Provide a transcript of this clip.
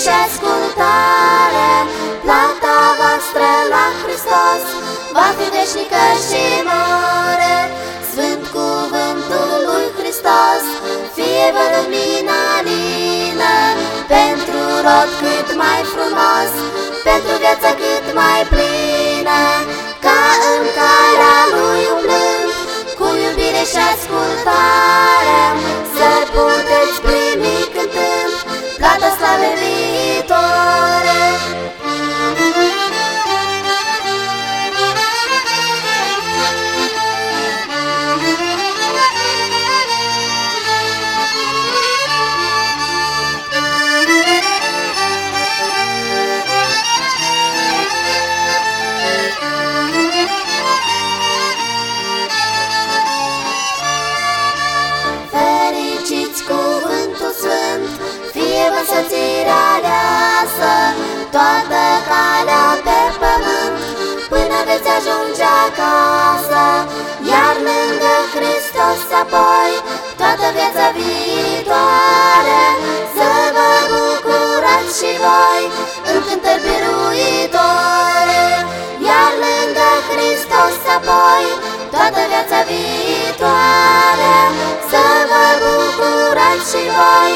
și ascultare, plata voastră la Hristos va fi veșnică și mare. Sfânt cuvântul lui Hristos, fie vă lumina lină, pentru rod cât mai frumos, pentru viața cât mai plină, acasă Iar lângă Hristos apoi Toată viața viitoare Să vă bucurați și voi În cântări biruitoare. Iar lângă Hristos apoi Toată viața viitoare Să vă bucurați și voi